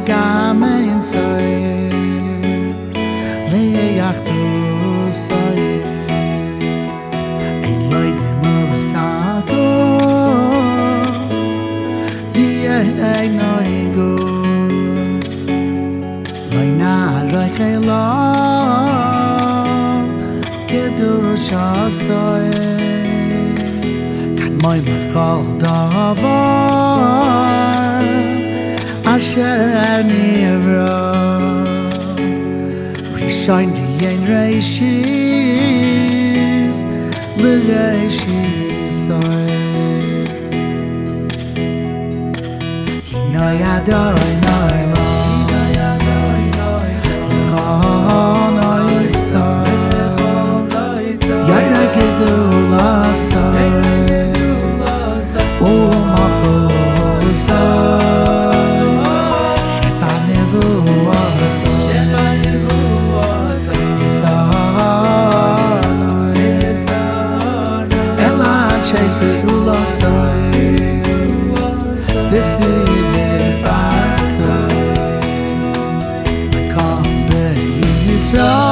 gamen zoy le yachtu soy ein loy de musato vi ei noy go loy na loy khelo kedu shasoy kan moy me da davon Asher nivra Rishon v'yen reishis L'reishis soir Hinoy adoy noy Elan chase gula soy This is the factor I come be Yisrael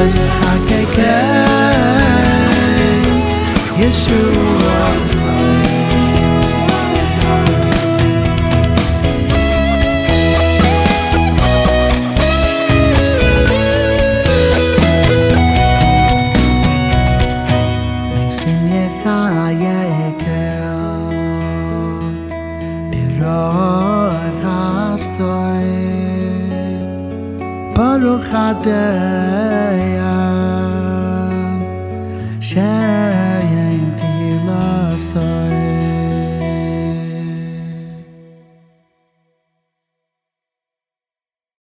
Yeshua's HaKeke Yeshua's Baruch Adaya. Shem